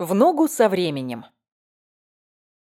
В ногу со временем.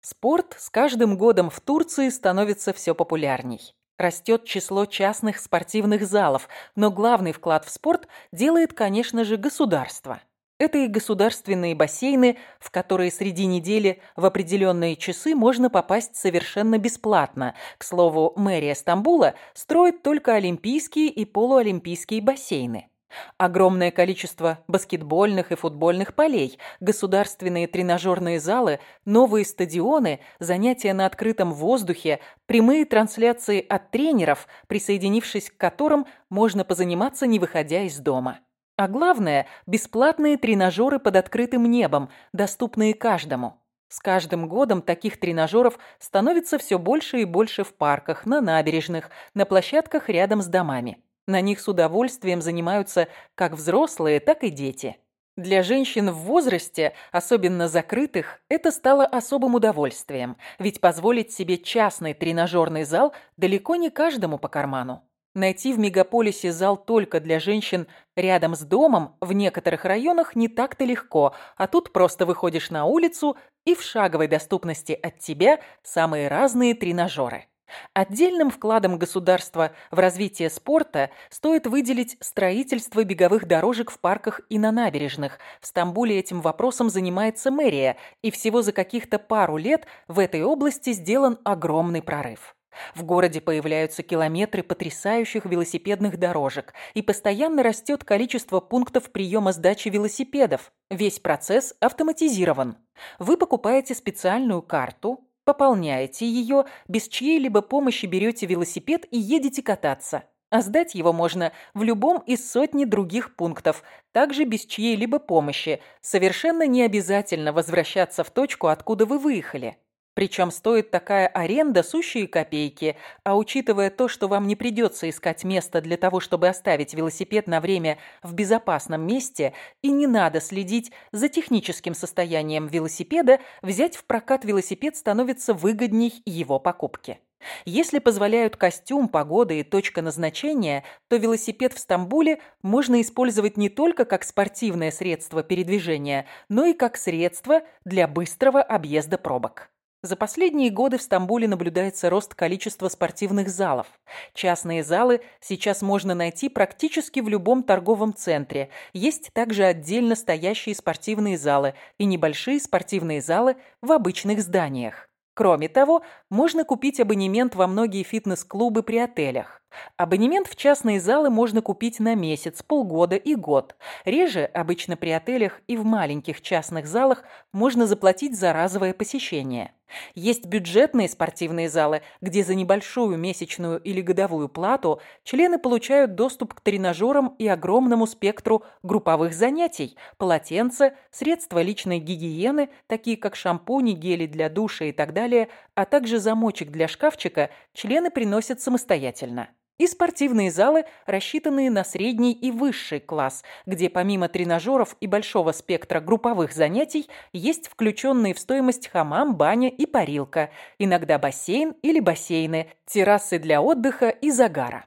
Спорт с каждым годом в Турции становится все популярней. Растет число частных спортивных залов, но главный вклад в спорт делает, конечно же, государство. Это и государственные бассейны, в которые среди недели в определенные часы можно попасть совершенно бесплатно. К слову, мэрия Стамбула строит только олимпийские и полуолимпийские бассейны. Огромное количество баскетбольных и футбольных полей, государственные тренажерные залы, новые стадионы, занятия на открытом воздухе, прямые трансляции от тренеров, присоединившись к которым можно позаниматься, не выходя из дома. А главное – бесплатные тренажеры под открытым небом, доступные каждому. С каждым годом таких тренажеров становится все больше и больше в парках, на набережных, на площадках рядом с домами. На них с удовольствием занимаются как взрослые, так и дети. Для женщин в возрасте, особенно закрытых, это стало особым удовольствием, ведь позволить себе частный тренажерный зал далеко не каждому по карману. Найти в мегаполисе зал только для женщин рядом с домом в некоторых районах не так-то легко, а тут просто выходишь на улицу и в шаговой доступности от тебя самые разные тренажеры. Отдельным вкладом государства в развитие спорта стоит выделить строительство беговых дорожек в парках и на набережных. В Стамбуле этим вопросом занимается мэрия, и всего за каких-то пару лет в этой области сделан огромный прорыв. В городе появляются километры потрясающих велосипедных дорожек, и постоянно растет количество пунктов приема сдачи велосипедов. Весь процесс автоматизирован. Вы покупаете специальную карту, Пополняете ее, без чьей-либо помощи берете велосипед и едете кататься. А сдать его можно в любом из сотни других пунктов, также без чьей-либо помощи. Совершенно не обязательно возвращаться в точку, откуда вы выехали. Причем стоит такая аренда сущие копейки, а учитывая то, что вам не придется искать место для того, чтобы оставить велосипед на время в безопасном месте, и не надо следить за техническим состоянием велосипеда, взять в прокат велосипед становится выгодней его покупки. Если позволяют костюм, погода и точка назначения, то велосипед в Стамбуле можно использовать не только как спортивное средство передвижения, но и как средство для быстрого объезда пробок. За последние годы в Стамбуле наблюдается рост количества спортивных залов. Частные залы сейчас можно найти практически в любом торговом центре. Есть также отдельно стоящие спортивные залы и небольшие спортивные залы в обычных зданиях. Кроме того, можно купить абонемент во многие фитнес-клубы при отелях. Абонемент в частные залы можно купить на месяц, полгода и год. Реже, обычно при отелях и в маленьких частных залах, можно заплатить за разовое посещение. Есть бюджетные спортивные залы, где за небольшую месячную или годовую плату члены получают доступ к тренажерам и огромному спектру групповых занятий, полотенца, средства личной гигиены, такие как шампуни, гели для душа и так далее, а также замочек для шкафчика, члены приносят самостоятельно и спортивные залы, рассчитанные на средний и высший класс, где помимо тренажеров и большого спектра групповых занятий есть включенные в стоимость хамам, баня и парилка, иногда бассейн или бассейны, террасы для отдыха и загара.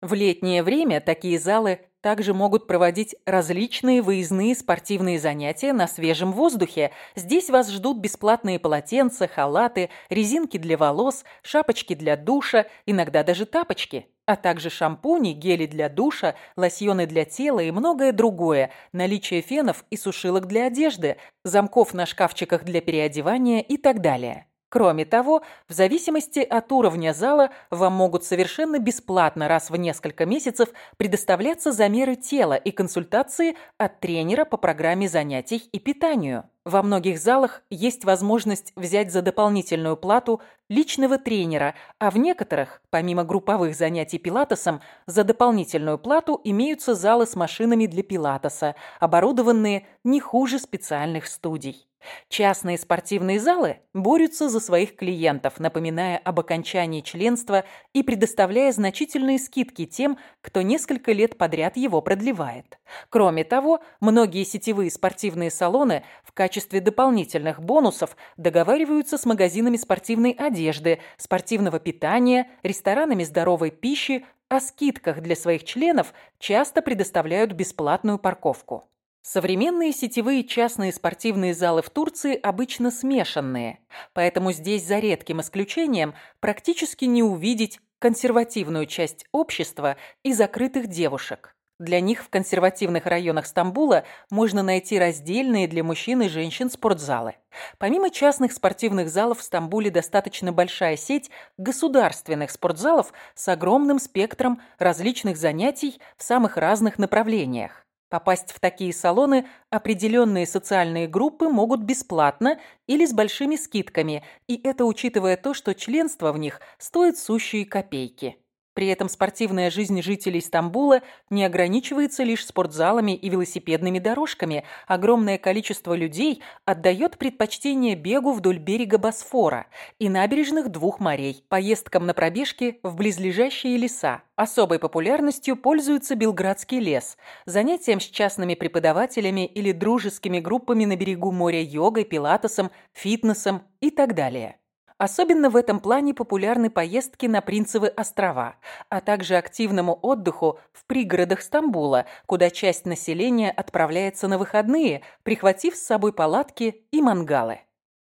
В летнее время такие залы также могут проводить различные выездные спортивные занятия на свежем воздухе. Здесь вас ждут бесплатные полотенца, халаты, резинки для волос, шапочки для душа, иногда даже тапочки, а также шампуни, гели для душа, лосьоны для тела и многое другое, наличие фенов и сушилок для одежды, замков на шкафчиках для переодевания и так далее. Кроме того, в зависимости от уровня зала вам могут совершенно бесплатно раз в несколько месяцев предоставляться замеры тела и консультации от тренера по программе занятий и питанию. Во многих залах есть возможность взять за дополнительную плату личного тренера, а в некоторых, помимо групповых занятий пилатесом, за дополнительную плату имеются залы с машинами для пилатеса, оборудованные не хуже специальных студий. Частные спортивные залы борются за своих клиентов, напоминая об окончании членства и предоставляя значительные скидки тем, кто несколько лет подряд его продлевает. Кроме того, многие сетевые спортивные салоны в качестве дополнительных бонусов договариваются с магазинами спортивной одежды, спортивного питания, ресторанами здоровой пищи, о скидках для своих членов часто предоставляют бесплатную парковку. Современные сетевые частные спортивные залы в Турции обычно смешанные, поэтому здесь за редким исключением практически не увидеть консервативную часть общества и закрытых девушек. Для них в консервативных районах Стамбула можно найти раздельные для мужчин и женщин спортзалы. Помимо частных спортивных залов в Стамбуле достаточно большая сеть государственных спортзалов с огромным спектром различных занятий в самых разных направлениях. Попасть в такие салоны определенные социальные группы могут бесплатно или с большими скидками, и это учитывая то, что членство в них стоит сущие копейки. При этом спортивная жизнь жителей Стамбула не ограничивается лишь спортзалами и велосипедными дорожками. Огромное количество людей отдает предпочтение бегу вдоль берега Босфора и набережных двух морей, поездкам на пробежки в близлежащие леса. Особой популярностью пользуется Белградский лес, занятием с частными преподавателями или дружескими группами на берегу моря йогой, пилатесом, фитнесом и так далее. Особенно в этом плане популярны поездки на Принцевы острова, а также активному отдыху в пригородах Стамбула, куда часть населения отправляется на выходные, прихватив с собой палатки и мангалы.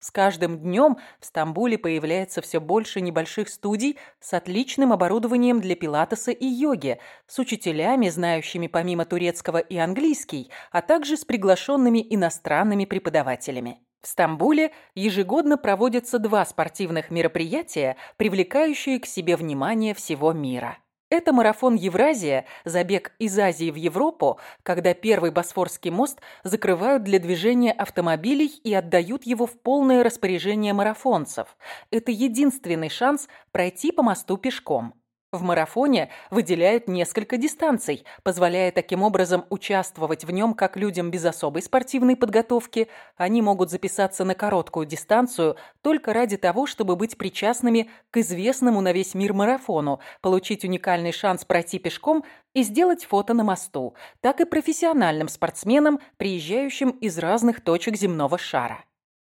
С каждым днем в Стамбуле появляется все больше небольших студий с отличным оборудованием для пилатеса и йоги, с учителями, знающими помимо турецкого и английский, а также с приглашенными иностранными преподавателями. В Стамбуле ежегодно проводятся два спортивных мероприятия, привлекающие к себе внимание всего мира. Это марафон «Евразия», забег из Азии в Европу, когда первый Босфорский мост закрывают для движения автомобилей и отдают его в полное распоряжение марафонцев. Это единственный шанс пройти по мосту пешком. В марафоне выделяют несколько дистанций, позволяя таким образом участвовать в нем как людям без особой спортивной подготовки. Они могут записаться на короткую дистанцию только ради того, чтобы быть причастными к известному на весь мир марафону, получить уникальный шанс пройти пешком и сделать фото на мосту, так и профессиональным спортсменам, приезжающим из разных точек земного шара.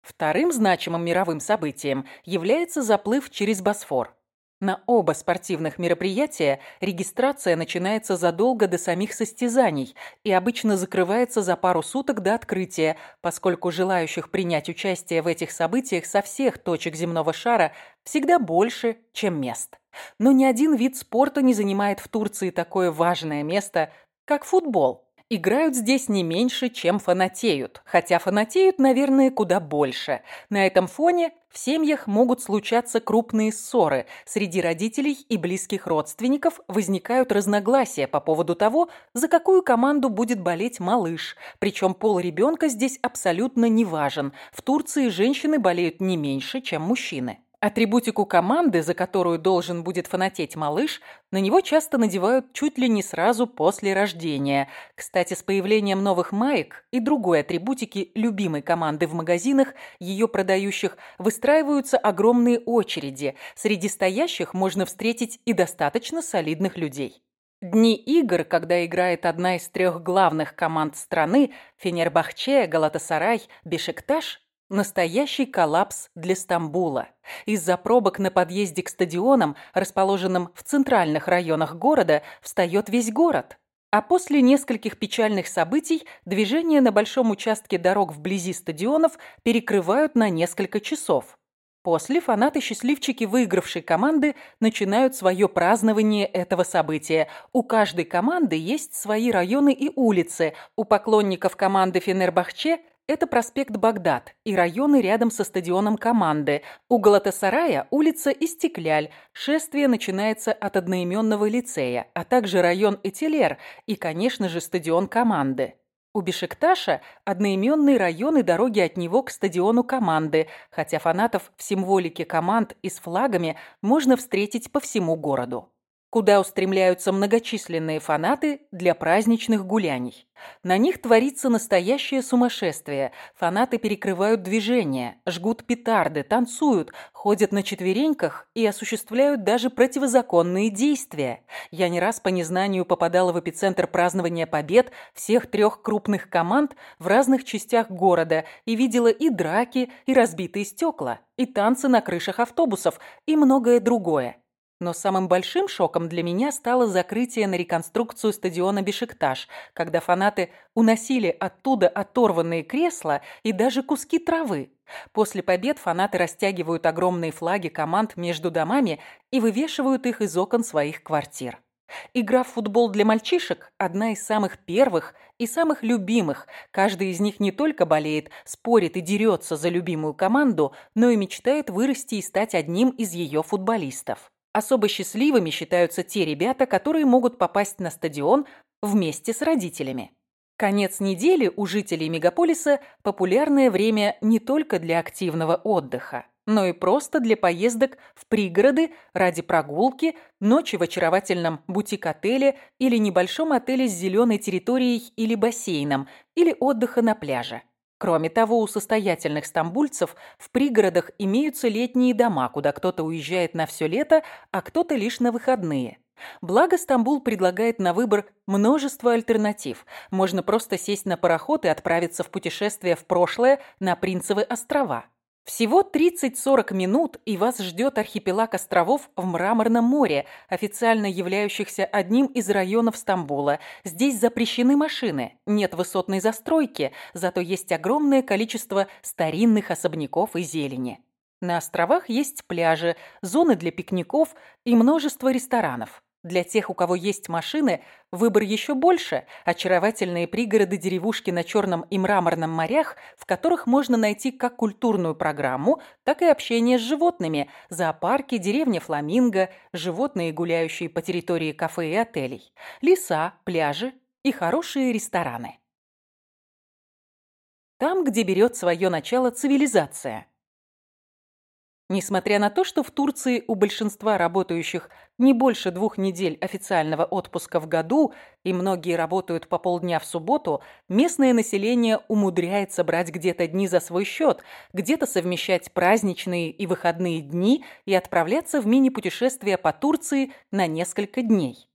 Вторым значимым мировым событием является заплыв через Босфор. На оба спортивных мероприятия регистрация начинается задолго до самих состязаний и обычно закрывается за пару суток до открытия, поскольку желающих принять участие в этих событиях со всех точек земного шара всегда больше, чем мест. Но ни один вид спорта не занимает в Турции такое важное место, как футбол играют здесь не меньше, чем фанатеют. Хотя фанатеют, наверное, куда больше. На этом фоне в семьях могут случаться крупные ссоры. Среди родителей и близких родственников возникают разногласия по поводу того, за какую команду будет болеть малыш. Причем пол ребенка здесь абсолютно не важен. В Турции женщины болеют не меньше, чем мужчины. Атрибутику команды, за которую должен будет фанатеть малыш, на него часто надевают чуть ли не сразу после рождения. Кстати, с появлением новых маек и другой атрибутики любимой команды в магазинах, ее продающих, выстраиваются огромные очереди. Среди стоящих можно встретить и достаточно солидных людей. Дни игр, когда играет одна из трех главных команд страны – Фенербахче, Галатасарай, Бешикташ – Настоящий коллапс для Стамбула. Из-за пробок на подъезде к стадионам, расположенным в центральных районах города, встает весь город. А после нескольких печальных событий движение на большом участке дорог вблизи стадионов перекрывают на несколько часов. После фанаты-счастливчики выигравшей команды начинают свое празднование этого события. У каждой команды есть свои районы и улицы. У поклонников команды Фенербахче это проспект Багдад и районы рядом со стадионом команды. У Галатасарая улица Истекляль. Шествие начинается от одноименного лицея, а также район Этилер и, конечно же, стадион команды. У Бешикташа одноименный район и дороги от него к стадиону команды, хотя фанатов в символике команд и с флагами можно встретить по всему городу куда устремляются многочисленные фанаты для праздничных гуляний. На них творится настоящее сумасшествие. Фанаты перекрывают движение, жгут петарды, танцуют, ходят на четвереньках и осуществляют даже противозаконные действия. Я не раз по незнанию попадала в эпицентр празднования побед всех трех крупных команд в разных частях города и видела и драки, и разбитые стекла, и танцы на крышах автобусов, и многое другое. Но самым большим шоком для меня стало закрытие на реконструкцию стадиона Бешикташ, когда фанаты уносили оттуда оторванные кресла и даже куски травы. После побед фанаты растягивают огромные флаги команд между домами и вывешивают их из окон своих квартир. Игра в футбол для мальчишек – одна из самых первых и самых любимых. Каждый из них не только болеет, спорит и дерется за любимую команду, но и мечтает вырасти и стать одним из ее футболистов. Особо счастливыми считаются те ребята, которые могут попасть на стадион вместе с родителями. Конец недели у жителей мегаполиса – популярное время не только для активного отдыха но и просто для поездок в пригороды ради прогулки, ночи в очаровательном бутик-отеле или небольшом отеле с зеленой территорией или бассейном, или отдыха на пляже. Кроме того, у состоятельных стамбульцев в пригородах имеются летние дома, куда кто-то уезжает на все лето, а кто-то лишь на выходные. Благо, Стамбул предлагает на выбор множество альтернатив. Можно просто сесть на пароход и отправиться в путешествие в прошлое на Принцевы острова. Всего 30-40 минут, и вас ждет архипелаг островов в Мраморном море, официально являющихся одним из районов Стамбула. Здесь запрещены машины, нет высотной застройки, зато есть огромное количество старинных особняков и зелени. На островах есть пляжи, зоны для пикников и множество ресторанов. Для тех, у кого есть машины, выбор еще больше. Очаровательные пригороды-деревушки на Черном и Мраморном морях, в которых можно найти как культурную программу, так и общение с животными. Зоопарки, деревня Фламинго, животные, гуляющие по территории кафе и отелей. Леса, пляжи и хорошие рестораны. Там, где берет свое начало цивилизация – Несмотря на то, что в Турции у большинства работающих не больше двух недель официального отпуска в году и многие работают по полдня в субботу, местное население умудряется брать где-то дни за свой счет, где-то совмещать праздничные и выходные дни и отправляться в мини-путешествия по Турции на несколько дней.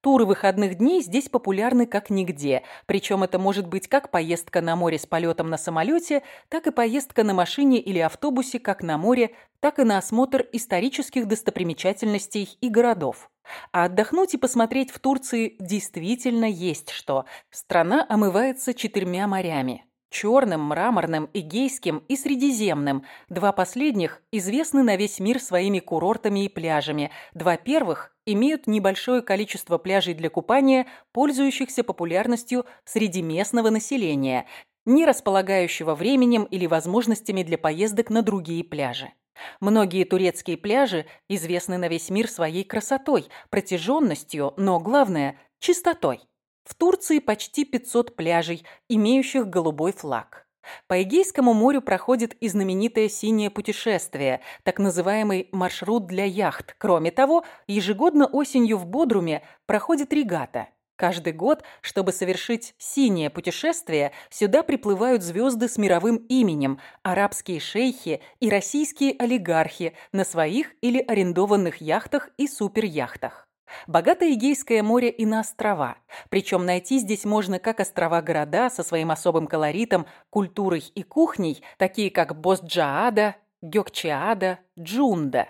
Туры выходных дней здесь популярны как нигде, причем это может быть как поездка на море с полетом на самолете, так и поездка на машине или автобусе как на море, так и на осмотр исторических достопримечательностей и городов. А отдохнуть и посмотреть в Турции действительно есть что. Страна омывается четырьмя морями. Черным, мраморным, Эгейским и Средиземным. Два последних известны на весь мир своими курортами и пляжами. Два первых имеют небольшое количество пляжей для купания, пользующихся популярностью среди местного населения, не располагающего временем или возможностями для поездок на другие пляжи. Многие турецкие пляжи известны на весь мир своей красотой, протяженностью, но главное – чистотой. В Турции почти 500 пляжей, имеющих голубой флаг. По Эгейскому морю проходит и знаменитое «Синее путешествие», так называемый маршрут для яхт. Кроме того, ежегодно осенью в Бодруме проходит регата. Каждый год, чтобы совершить «Синее путешествие», сюда приплывают звезды с мировым именем, арабские шейхи и российские олигархи на своих или арендованных яхтах и суперяхтах. Богатое Эгейское море и на острова. Причем найти здесь можно как острова-города со своим особым колоритом, культурой и кухней, такие как Босджаада, Гёкчаада, Джунда,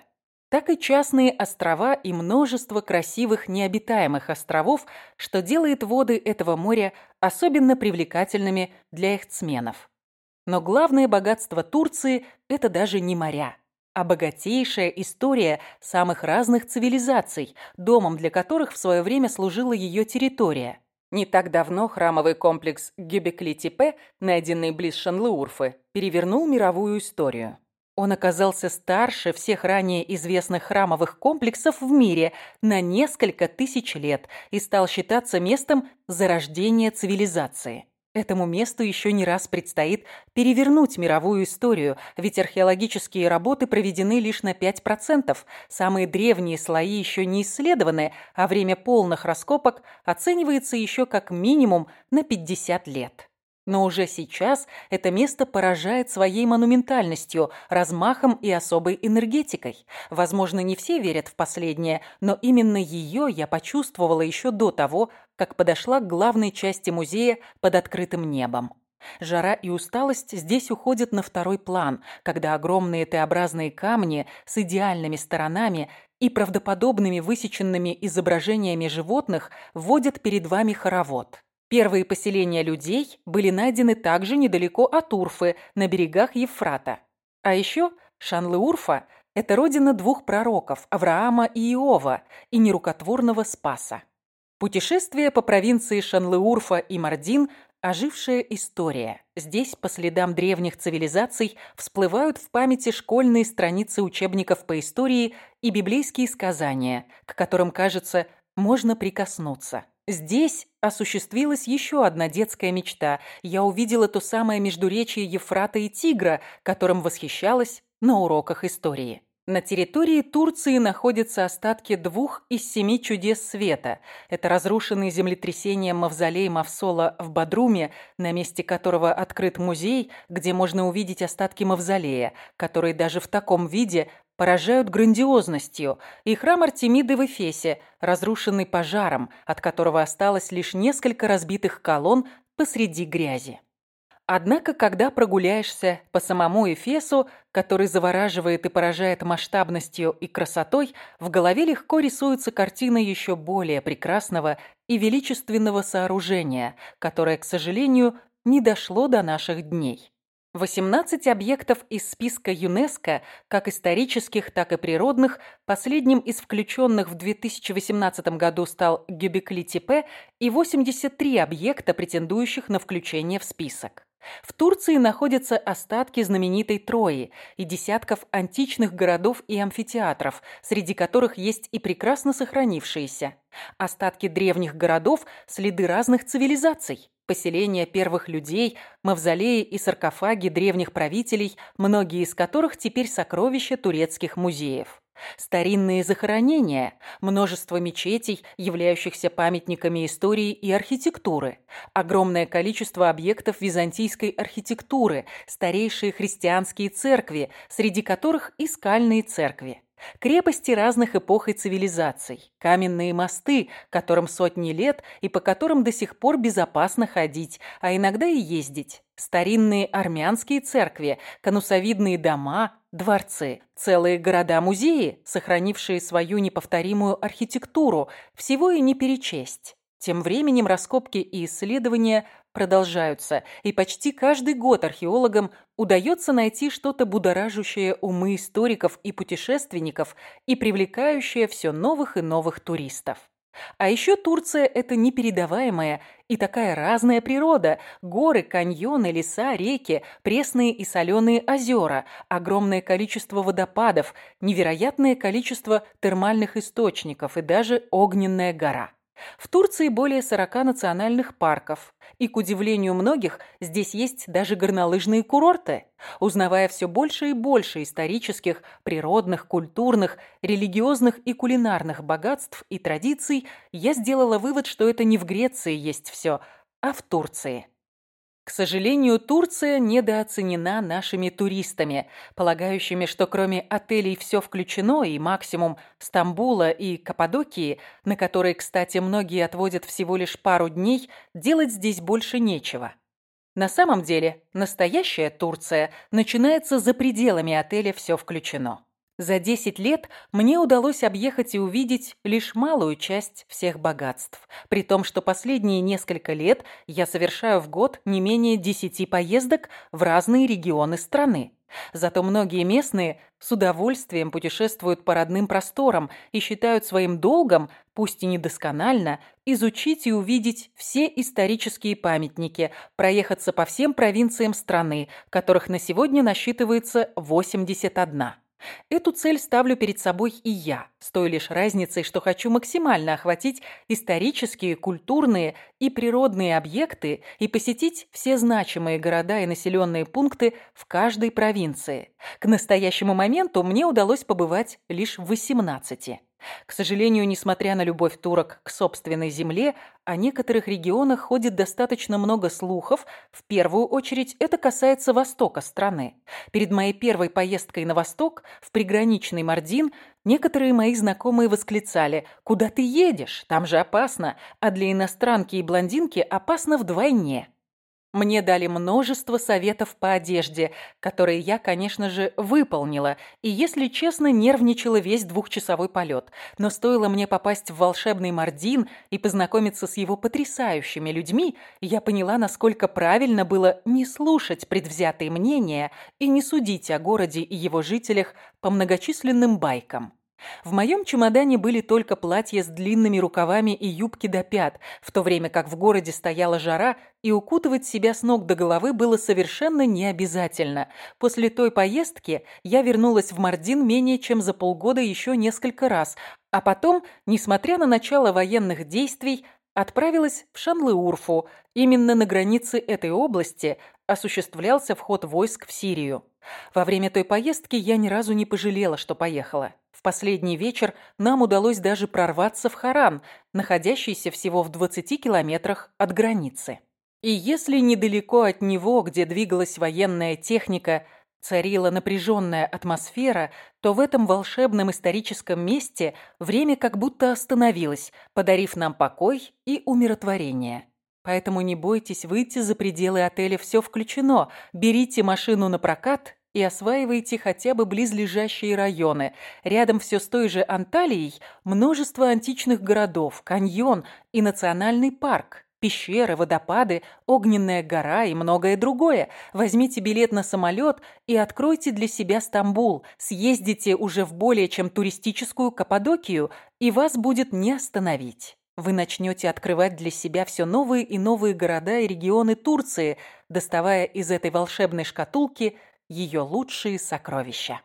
так и частные острова и множество красивых необитаемых островов, что делает воды этого моря особенно привлекательными для эхтсменов. Но главное богатство Турции – это даже не моря а богатейшая история самых разных цивилизаций, домом для которых в свое время служила ее территория. Не так давно храмовый комплекс Гюбекли-Типе, найденный близ Шанлыурфы, перевернул мировую историю. Он оказался старше всех ранее известных храмовых комплексов в мире на несколько тысяч лет и стал считаться местом зарождения цивилизации. Этому месту еще не раз предстоит перевернуть мировую историю, ведь археологические работы проведены лишь на 5%. Самые древние слои еще не исследованы, а время полных раскопок оценивается еще как минимум на 50 лет. Но уже сейчас это место поражает своей монументальностью, размахом и особой энергетикой. Возможно, не все верят в последнее, но именно ее я почувствовала еще до того, как подошла к главной части музея под открытым небом. Жара и усталость здесь уходят на второй план, когда огромные Т-образные камни с идеальными сторонами и правдоподобными высеченными изображениями животных вводят перед вами хоровод. Первые поселения людей были найдены также недалеко от Урфы, на берегах Евфрата. А еще Шанлы-Урфа – это родина двух пророков – Авраама и Иова, и нерукотворного Спаса. Путешествие по провинции Шанлы-Урфа и Мардин – ожившая история. Здесь по следам древних цивилизаций всплывают в памяти школьные страницы учебников по истории и библейские сказания, к которым, кажется, можно прикоснуться. Здесь осуществилась еще одна детская мечта. Я увидела то самое междуречие Ефрата и Тигра, которым восхищалась на уроках истории. На территории Турции находятся остатки двух из семи чудес света. Это разрушенный землетрясением мавзолей Мавсола в Бадруме, на месте которого открыт музей, где можно увидеть остатки мавзолея, который даже в таком виде поражают грандиозностью, и храм Артемиды в Эфесе, разрушенный пожаром, от которого осталось лишь несколько разбитых колонн посреди грязи. Однако, когда прогуляешься по самому Эфесу, который завораживает и поражает масштабностью и красотой, в голове легко рисуется картина еще более прекрасного и величественного сооружения, которое, к сожалению, не дошло до наших дней. 18 объектов из списка ЮНЕСКО, как исторических, так и природных, последним из включенных в 2018 году стал Гюбекли-Тепе и 83 объекта, претендующих на включение в список. В Турции находятся остатки знаменитой Трои и десятков античных городов и амфитеатров, среди которых есть и прекрасно сохранившиеся. Остатки древних городов – следы разных цивилизаций. Поселения первых людей, мавзолеи и саркофаги древних правителей, многие из которых теперь сокровища турецких музеев. Старинные захоронения, множество мечетей, являющихся памятниками истории и архитектуры, огромное количество объектов византийской архитектуры, старейшие христианские церкви, среди которых и скальные церкви. Крепости разных эпох и цивилизаций, каменные мосты, которым сотни лет и по которым до сих пор безопасно ходить, а иногда и ездить, старинные армянские церкви, конусовидные дома, дворцы, целые города-музеи, сохранившие свою неповторимую архитектуру, всего и не перечесть. Тем временем раскопки и исследования продолжаются, и почти каждый год археологам удается найти что-то будоражащее умы историков и путешественников и привлекающее все новых и новых туристов. А еще Турция – это непередаваемая и такая разная природа. Горы, каньоны, леса, реки, пресные и соленые озера, огромное количество водопадов, невероятное количество термальных источников и даже огненная гора. В Турции более 40 национальных парков, и, к удивлению многих, здесь есть даже горнолыжные курорты. Узнавая все больше и больше исторических, природных, культурных, религиозных и кулинарных богатств и традиций, я сделала вывод, что это не в Греции есть все, а в Турции. К сожалению, Турция недооценена нашими туристами, полагающими, что кроме отелей все включено и максимум Стамбула и Каппадокии, на которые, кстати, многие отводят всего лишь пару дней, делать здесь больше нечего. На самом деле, настоящая Турция начинается за пределами отеля «Все включено». За 10 лет мне удалось объехать и увидеть лишь малую часть всех богатств, при том, что последние несколько лет я совершаю в год не менее 10 поездок в разные регионы страны. Зато многие местные с удовольствием путешествуют по родным просторам и считают своим долгом, пусть и недосконально, изучить и увидеть все исторические памятники, проехаться по всем провинциям страны, которых на сегодня насчитывается 81. Эту цель ставлю перед собой и я, с той лишь разницей, что хочу максимально охватить исторические, культурные и природные объекты и посетить все значимые города и населенные пункты в каждой провинции. К настоящему моменту мне удалось побывать лишь в 18. К сожалению, несмотря на любовь турок к собственной земле, о некоторых регионах ходит достаточно много слухов. В первую очередь это касается востока страны. Перед моей первой поездкой на восток, в приграничный Мардин, некоторые мои знакомые восклицали «Куда ты едешь? Там же опасно, а для иностранки и блондинки опасно вдвойне». Мне дали множество советов по одежде, которые я, конечно же, выполнила, и, если честно, нервничала весь двухчасовой полет. Но стоило мне попасть в волшебный Мардин и познакомиться с его потрясающими людьми, я поняла, насколько правильно было не слушать предвзятые мнения и не судить о городе и его жителях по многочисленным байкам. В моем чемодане были только платья с длинными рукавами и юбки до пят, в то время как в городе стояла жара, и укутывать себя с ног до головы было совершенно не обязательно. После той поездки я вернулась в Мардин менее чем за полгода еще несколько раз, а потом, несмотря на начало военных действий, отправилась в Шанлыурфу. Именно на границе этой области осуществлялся вход войск в Сирию. Во время той поездки я ни разу не пожалела, что поехала. В последний вечер нам удалось даже прорваться в Харан, находящийся всего в 20 километрах от границы. И если недалеко от него, где двигалась военная техника, царила напряженная атмосфера, то в этом волшебном историческом месте время как будто остановилось, подарив нам покой и умиротворение. Поэтому не бойтесь выйти за пределы отеля «Все включено», берите машину на прокат и осваивайте хотя бы близлежащие районы. Рядом все с той же Анталией множество античных городов, каньон и национальный парк. Пещеры, водопады, огненная гора и многое другое. Возьмите билет на самолет и откройте для себя Стамбул. Съездите уже в более чем туристическую Каппадокию, и вас будет не остановить. Вы начнете открывать для себя все новые и новые города и регионы Турции, доставая из этой волшебной шкатулки ее лучшие сокровища.